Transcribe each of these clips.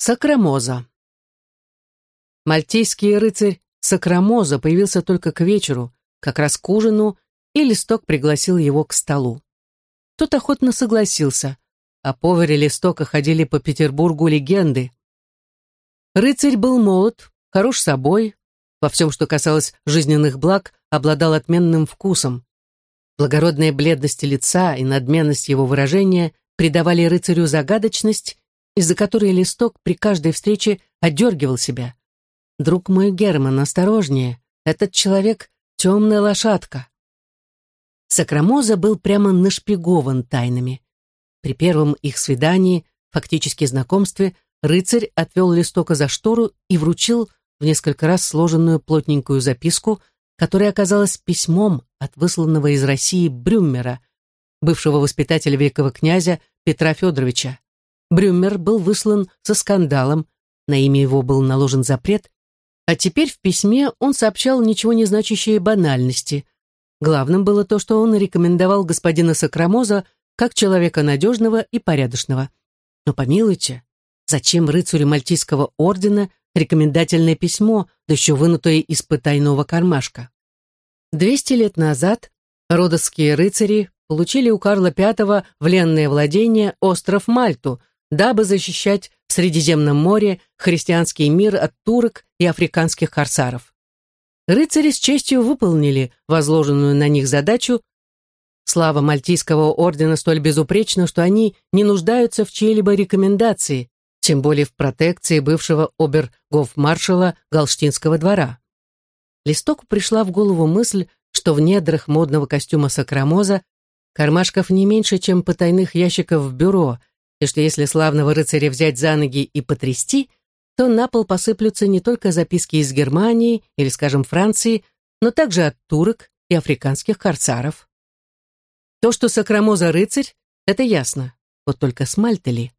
Сакрамоза. Мальтийский рыцарь Сакрамоза появился только к вечеру, как раз к ужину, и Листок пригласил его к столу. Тот охотно согласился. О поваре Листока ходили по Петербургу легенды. Рыцарь был молод, хорош собой, во всем, что касалось жизненных благ, обладал отменным вкусом. Благородная бледность лица и надменность его выражения придавали рыцарю загадочность из-за которой листок при каждой встрече отдергивал себя. «Друг мой Герман, осторожнее, этот человек — темная лошадка». Сакрамоза был прямо нашпигован тайнами. При первом их свидании, фактически знакомстве, рыцарь отвел листока за штору и вручил в несколько раз сложенную плотненькую записку, которая оказалась письмом от высланного из России Брюммера, бывшего воспитателя великого князя Петра Федоровича. Брюмер был выслан со скандалом, на имя его был наложен запрет, а теперь в письме он сообщал ничего не значащие банальности. Главным было то, что он рекомендовал господина Сакрамоза как человека надежного и порядочного. Но помилуйте, зачем рыцарю Мальтийского ордена рекомендательное письмо, да еще вынутое из потайного кармашка? Двести лет назад родосские рыцари получили у Карла V в ленное владение остров Мальту, дабы защищать в Средиземном море христианский мир от турок и африканских корсаров. Рыцари с честью выполнили возложенную на них задачу. Слава Мальтийского ордена столь безупречна, что они не нуждаются в чьей-либо рекомендации, тем более в протекции бывшего обер-гофмаршала Галштинского двора. Листоку пришла в голову мысль, что в недрах модного костюма Сакрамоза кармашков не меньше, чем потайных ящиков в бюро, и что если славного рыцаря взять за ноги и потрясти, то на пол посыплются не только записки из Германии или, скажем, Франции, но также от турок и африканских корсаров. То, что Сакрамоза рыцарь, это ясно, вот только с ли?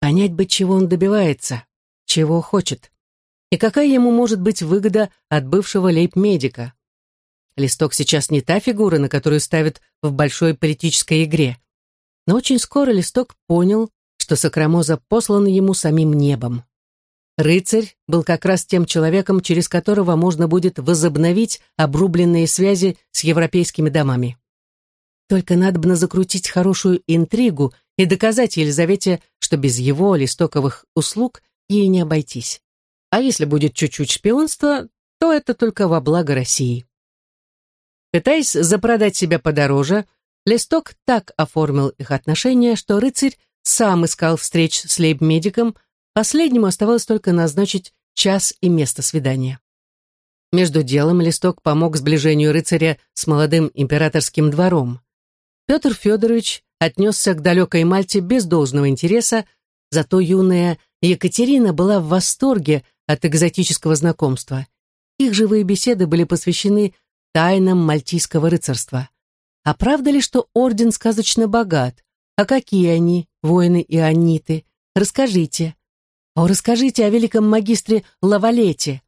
Понять бы, чего он добивается, чего хочет, и какая ему может быть выгода от бывшего лейб-медика. Листок сейчас не та фигура, на которую ставят в большой политической игре. Но очень скоро Листок понял, что Сакрамоза послан ему самим небом. Рыцарь был как раз тем человеком, через которого можно будет возобновить обрубленные связи с европейскими домами. Только надо бы закрутить хорошую интригу и доказать Елизавете, что без его листоковых услуг ей не обойтись. А если будет чуть-чуть шпионства, то это только во благо России. Пытаясь запродать себя подороже, Листок так оформил их отношения, что рыцарь сам искал встреч с лейб-медиком, последнему оставалось только назначить час и место свидания. Между делом Листок помог сближению рыцаря с молодым императорским двором. Петр Федорович отнесся к далекой Мальте без должного интереса, зато юная Екатерина была в восторге от экзотического знакомства. Их живые беседы были посвящены тайнам мальтийского рыцарства. А правда ли, что орден сказочно богат? А какие они, воины и анниты? Расскажите. О, расскажите о великом магистре Лавалете.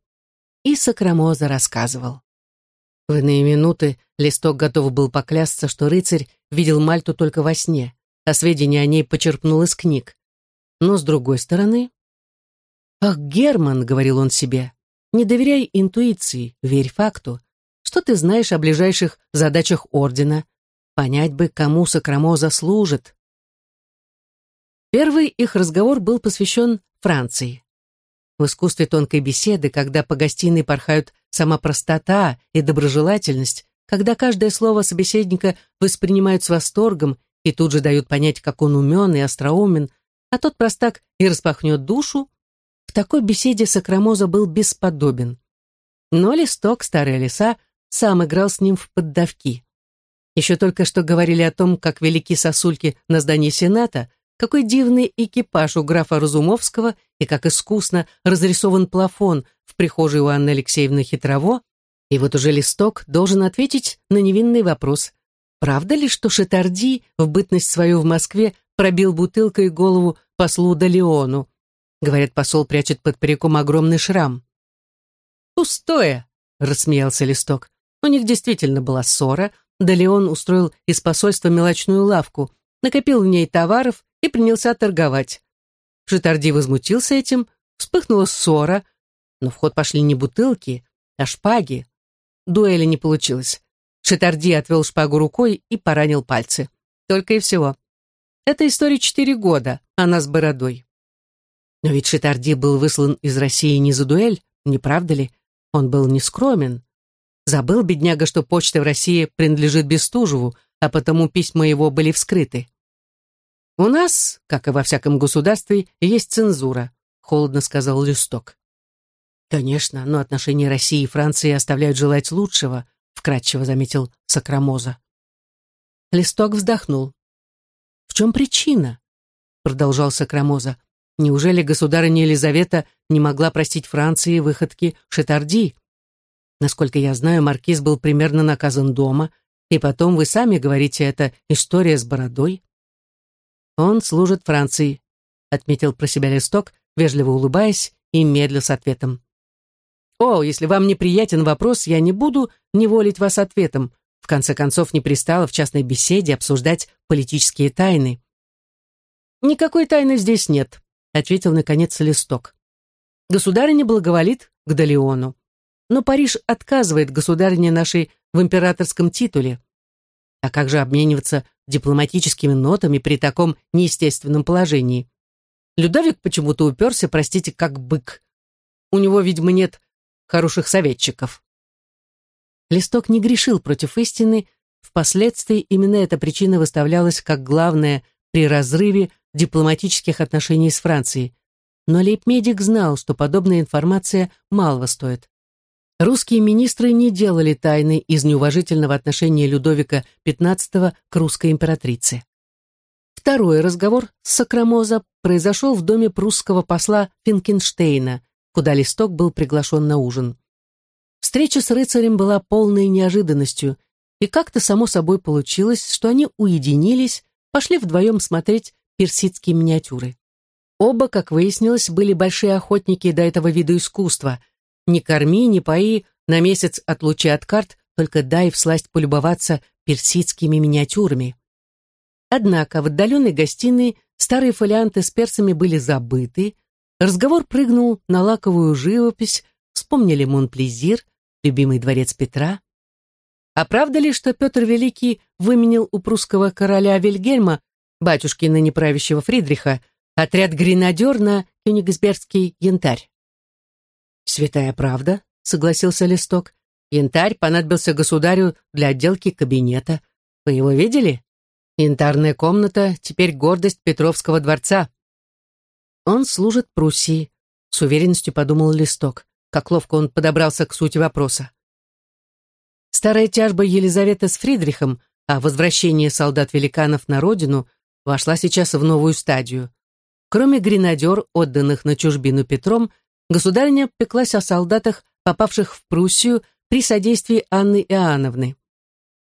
И Сакрамоза рассказывал. В иные минуты Листок готов был поклясться, что рыцарь видел Мальту только во сне, а сведения о ней почерпнул из книг. Но с другой стороны... «Ах, Герман!» — говорил он себе. «Не доверяй интуиции, верь факту. Что ты знаешь о ближайших задачах ордена? Понять бы, кому Сакрамоза служит. Первый их разговор был посвящен Франции. В искусстве тонкой беседы, когда по гостиной порхают сама простота и доброжелательность, когда каждое слово собеседника воспринимают с восторгом и тут же дают понять, как он умен и остроумен, а тот простак и распахнет душу, в такой беседе Сакрамоза был бесподобен. Но листок, старая лиса, сам играл с ним в поддавки. Еще только что говорили о том, как велики сосульки на здании Сената, какой дивный экипаж у графа Разумовского и как искусно разрисован плафон в прихожей у Анны Алексеевны Хитрово, и вот уже листок должен ответить на невинный вопрос. Правда ли, что Шатарди в бытность свою в Москве пробил бутылкой голову послу Далеону? Говорят, посол прячет под париком огромный шрам. «Пустое!» — рассмеялся листок. У них действительно была ссора, да Леон устроил из посольства мелочную лавку, накопил в ней товаров и принялся торговать. Шитарди возмутился этим, вспыхнула ссора, но в ход пошли не бутылки, а шпаги. Дуэли не получилось. Шитарди отвел шпагу рукой и поранил пальцы. Только и всего. Это история четыре года, она с бородой. Но ведь Шитарди был выслан из России не за дуэль, не правда ли? Он был нескромен. Забыл, бедняга, что почта в России принадлежит Бестужеву, а потому письма его были вскрыты. «У нас, как и во всяком государстве, есть цензура», — холодно сказал Листок. «Конечно, но отношения России и Франции оставляют желать лучшего», — вкратчиво заметил Сакрамоза. Листок вздохнул. «В чем причина?» — продолжал Сакрамоза. «Неужели государыня Елизавета не могла простить Франции выходки Шетарди? Насколько я знаю, маркиз был примерно наказан дома, и потом вы сами говорите, это история с бородой». «Он служит Франции», — отметил про себя Листок, вежливо улыбаясь и медля с ответом. «О, если вам неприятен вопрос, я не буду неволить вас ответом. В конце концов, не пристало в частной беседе обсуждать политические тайны». «Никакой тайны здесь нет», — ответил, наконец, Листок. «Государыня благоволит к Далеону. Но Париж отказывает государине нашей в императорском титуле. А как же обмениваться дипломатическими нотами при таком неестественном положении? Людовик почему-то уперся, простите, как бык. У него, видимо, нет хороших советчиков. Листок не грешил против истины, впоследствии именно эта причина выставлялась как главная при разрыве дипломатических отношений с Францией. Но лейб-медик знал, что подобная информация малого стоит. Русские министры не делали тайны из неуважительного отношения Людовика XV к русской императрице. Второй разговор с Сакрамоза произошел в доме прусского посла Финкенштейна, куда Листок был приглашен на ужин. Встреча с рыцарем была полной неожиданностью, и как-то само собой получилось, что они уединились, пошли вдвоем смотреть персидские миниатюры. Оба, как выяснилось, были большие охотники до этого вида искусства. Не корми, не пои, на месяц отлучи от карт, только дай всласть полюбоваться персидскими миниатюрами. Однако в отдаленной гостиной старые фолианты с персами были забыты, Разговор прыгнул на лаковую живопись, вспомнили Монплезир, любимый дворец Петра. А правда ли, что Петр Великий выменил у прусского короля Вильгельма, батюшки ныне правящего Фридриха, отряд гренадер на кёнигсбергский янтарь? «Святая правда», — согласился Листок. «Янтарь понадобился государю для отделки кабинета. Вы его видели? Янтарная комната — теперь гордость Петровского дворца. Он служит Пруссии, с уверенностью подумал Листок, как ловко он подобрался к сути вопроса. Старая тяжба Елизаветы с Фридрихом о возвращении солдат-великанов на родину вошла сейчас в новую стадию. Кроме гренадер, отданных на чужбину Петром, государиня пеклась о солдатах, попавших в Пруссию при содействии Анны Иоанновны.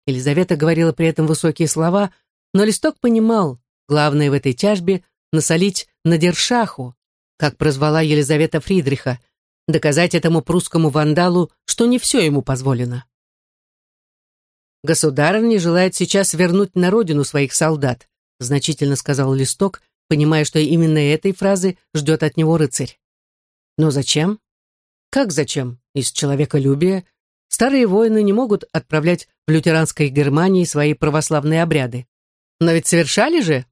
Елизавета говорила при этом высокие слова, но Листок понимал, главное в этой тяжбе насолить Надершаху, как прозвала Елизавета Фридриха, доказать этому прусскому вандалу, что не все ему позволено. «Государыня желает сейчас вернуть на родину своих солдат», значительно сказал Листок, понимая, что именно этой фразы ждет от него рыцарь. «Но зачем?» «Как зачем? Из человеколюбия. Старые воины не могут отправлять в лютеранской Германии свои православные обряды. Но ведь совершали же?»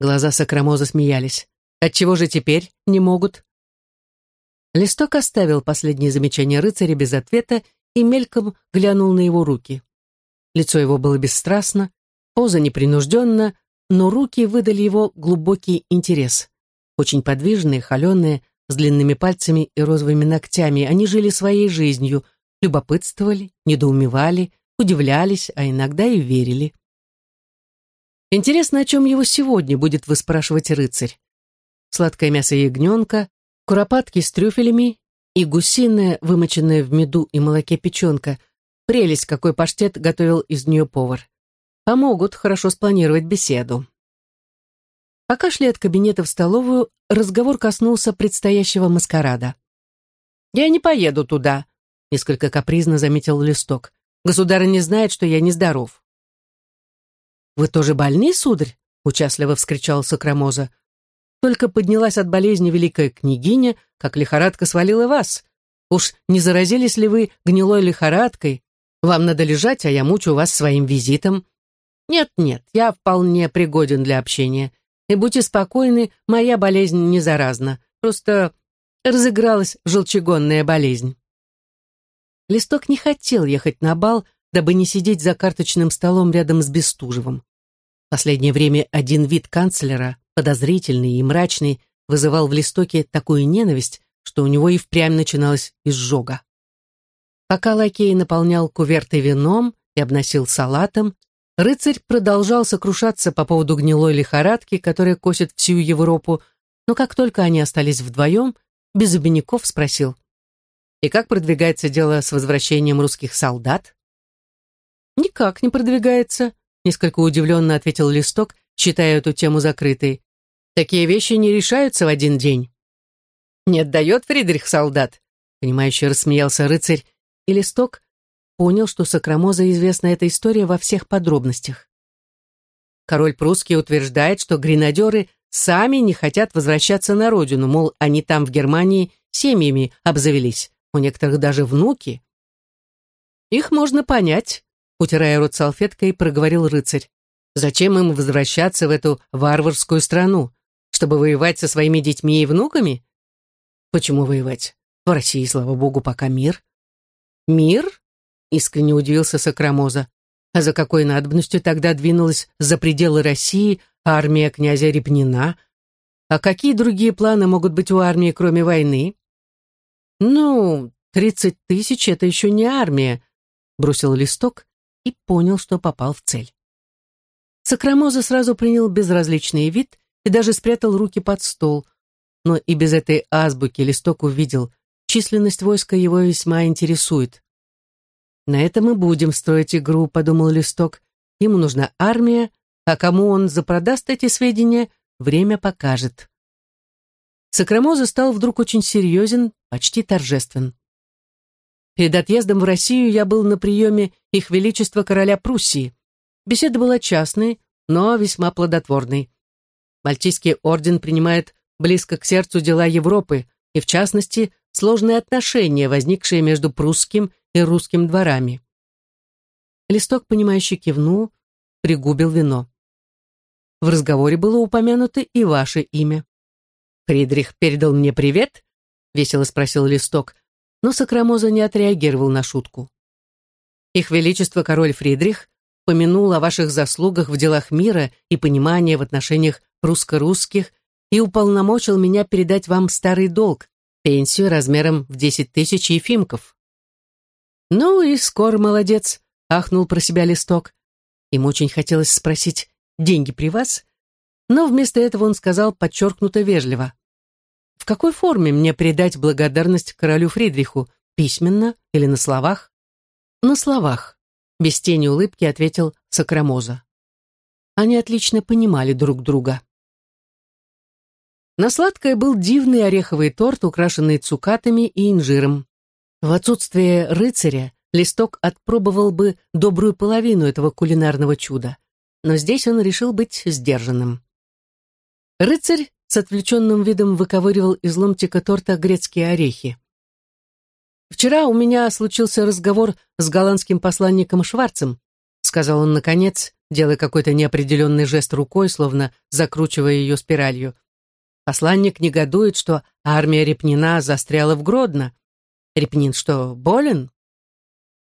Глаза Сакрамоза смеялись. Отчего же теперь не могут? Листок оставил последнее замечание рыцаря без ответа и мельком глянул на его руки. Лицо его было бесстрастно, поза непринужденна, но руки выдали его глубокий интерес. Очень подвижные, холеные, с длинными пальцами и розовыми ногтями, они жили своей жизнью, любопытствовали, недоумевали, удивлялись, а иногда и верили. Интересно, о чем его сегодня будет выспрашивать рыцарь сладкое мясо ягненка, куропатки с трюфелями и гусиная, вымоченная в меду и молоке печенка. Прелесть, какой паштет готовил из нее повар. Помогут хорошо спланировать беседу. Пока шли от кабинета в столовую, разговор коснулся предстоящего маскарада. «Я не поеду туда», — несколько капризно заметил Листок. «Государь не знает, что я нездоров». «Вы тоже больны, сударь?» — участливо вскричал Сокрамоза. только поднялась от болезни великая княгиня, как лихорадка свалила вас. Уж не заразились ли вы гнилой лихорадкой? Вам надо лежать, а я мучу вас своим визитом. Нет-нет, я вполне пригоден для общения. И будьте спокойны, моя болезнь не заразна. Просто разыгралась желчегонная болезнь. Листок не хотел ехать на бал, дабы не сидеть за карточным столом рядом с Бестужевым. Последнее время один вид канцлера, подозрительный и мрачный, вызывал в Листоке такую ненависть, что у него и впрямь начиналась изжога. Пока лакей наполнял куверты вином и обносил салатом, рыцарь продолжал сокрушаться по поводу гнилой лихорадки, которая косит всю Европу, но как только они остались вдвоем, без обиняков спросил, «И как продвигается дело с возвращением русских солдат?» «Никак не продвигается», — несколько удивленно ответил Листок, считая эту тему закрытой. «Такие вещи не решаются в один день». Не отдает Фридрих солдат, понимающе рассмеялся рыцарь, и листок понял, что Сокрамоза известна эта история во всех подробностях. Король прусский утверждает, что гренадеры сами не хотят возвращаться на родину, мол, они там в Германии семьями обзавелись, у некоторых даже внуки. Их можно понять, утирая рот салфеткой, проговорил рыцарь. Зачем им возвращаться в эту варварскую страну? Чтобы воевать со своими детьми и внуками? Почему воевать? В России, слава богу, пока мир. Мир? Искренне удивился Сокрамоза. А за какой надобностью тогда двинулась за пределы России армия князя Репнина? А какие другие планы могут быть у армии, кроме войны? Ну, тридцать тысяч — это еще не армия, бросил листок и понял, что попал в цель. Сокрамоза сразу принял безразличный вид и даже спрятал руки под стол, но и без этой азбуки Листок увидел, численность войска его весьма интересует. «На этом мы будем строить игру», — подумал Листок. «Ему нужна армия, а кому он запродаст эти сведения, время покажет». Сокрамоза стал вдруг очень серьезен, почти торжествен. Перед отъездом в Россию я был на приеме Их Величества Короля Пруссии. Беседа была частной, но весьма плодотворной. Мальтийский орден принимает близко к сердцу дела Европы и, в частности, сложные отношения, возникшие между прусским и русским дворами. Листок, понимающий, кивнул, пригубил вино. В разговоре было упомянуто и ваше имя. «Фридрих передал мне привет?» — весело спросил Листок, но Сокрамоза не отреагировал на шутку. «Их Величество король Фридрих помянул о ваших заслугах в делах мира и понимания в отношениях русско-русских и уполномочил меня передать вам старый долг, пенсию размером в десять тысяч ефимков. Ну и скоро молодец, ахнул про себя листок. Ему очень хотелось спросить, деньги при вас? Но вместо этого он сказал подчеркнуто вежливо. В какой форме мне передать благодарность королю Фридриху? Письменно или на словах? На словах, без тени улыбки ответил Сокрамоза. Они отлично понимали друг друга. На сладкое был дивный ореховый торт, украшенный цукатами и инжиром. В отсутствие рыцаря Листок отпробовал бы добрую половину этого кулинарного чуда, но здесь он решил быть сдержанным. Рыцарь с отвлеченным видом выковыривал из ломтика торта грецкие орехи. «Вчера у меня случился разговор с голландским посланником Шварцем», сказал он наконец, делая какой-то неопределенный жест рукой, словно закручивая ее спиралью. Посланник негодует, что армия Репнина застряла в Гродно. Репнин что, болен?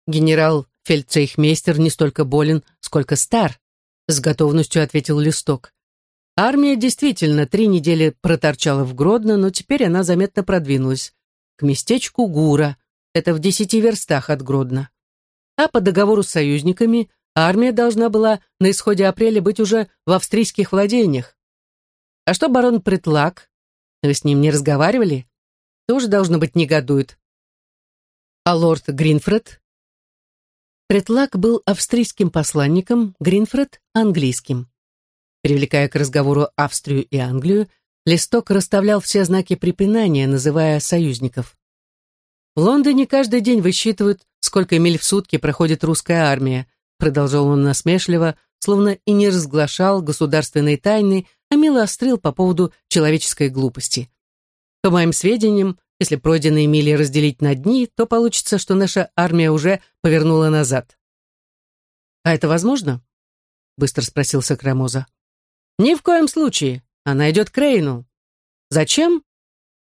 Генерал фельдцейхмейстер не столько болен, сколько стар, с готовностью ответил Листок. Армия действительно три недели проторчала в Гродно, но теперь она заметно продвинулась. К местечку Гура, это в десяти верстах от Гродно. А по договору с союзниками армия должна была на исходе апреля быть уже в австрийских владениях. А что барон Притлак? Вы с ним не разговаривали? Тоже, должно быть, негодует. А лорд Гринфред? Притлак был австрийским посланником, Гринфред — английским. Привлекая к разговору Австрию и Англию, Листок расставлял все знаки препинания, называя союзников. В Лондоне каждый день высчитывают, сколько миль в сутки проходит русская армия, продолжал он насмешливо, словно и не разглашал государственной тайны, а мило острил по поводу человеческой глупости. По моим сведениям, если пройденные мили разделить на дни, то получится, что наша армия уже повернула назад. «А это возможно?» — быстро спросил Сакрамоза. «Ни в коем случае. Она идет к Рейну. Зачем?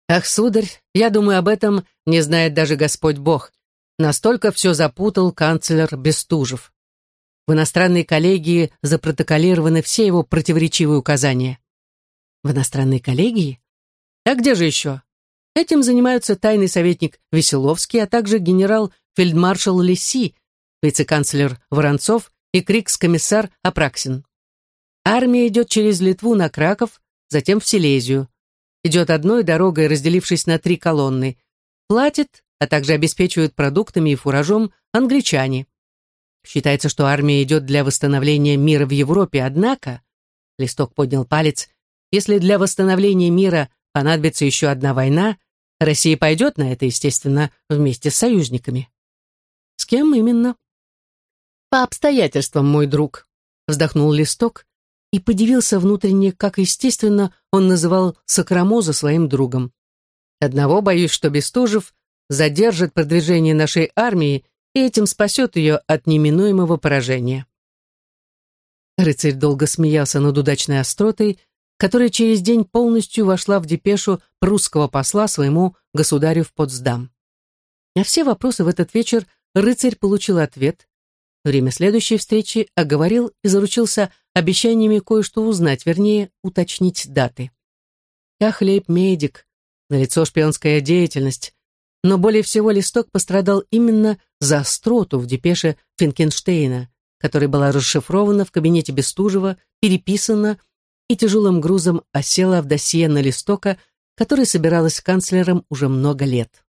Ах, сударь, я думаю, об этом не знает даже Господь Бог. Настолько все запутал канцлер Бестужев. В иностранной коллегии запротоколированы все его противоречивые указания. В иностранной коллегии? А где же еще? Этим занимаются тайный советник Веселовский, а также генерал-фельдмаршал Лиси, вице-канцлер Воронцов и крикс-комиссар Апраксин. Армия идет через Литву на Краков, затем в Силезию. Идет одной дорогой, разделившись на три колонны. Платит, а также обеспечивают продуктами и фуражом англичане. Считается, что армия идет для восстановления мира в Европе, однако, Листок поднял палец, если для восстановления мира понадобится еще одна война, Россия пойдет на это, естественно, вместе с союзниками. С кем именно? По обстоятельствам, мой друг, вздохнул Листок и подивился внутренне, как естественно он называл Сокрамоза своим другом. Одного боюсь, что Бестужев задержит продвижение нашей армии и этим спасет ее от неминуемого поражения. Рыцарь долго смеялся над удачной остротой, которая через день полностью вошла в депешу прусского посла своему государю в Потсдам. На все вопросы в этот вечер рыцарь получил ответ. Время следующей встречи оговорил и заручился обещаниями кое-что узнать, вернее, уточнить даты. Я хлеб-медик, налицо шпионская деятельность, но более всего листок пострадал именно за остроту в депеше Финкенштейна, которая была расшифрована в кабинете Бестужева, переписана и тяжелым грузом осела в досье на листока, который собиралась канцлером уже много лет.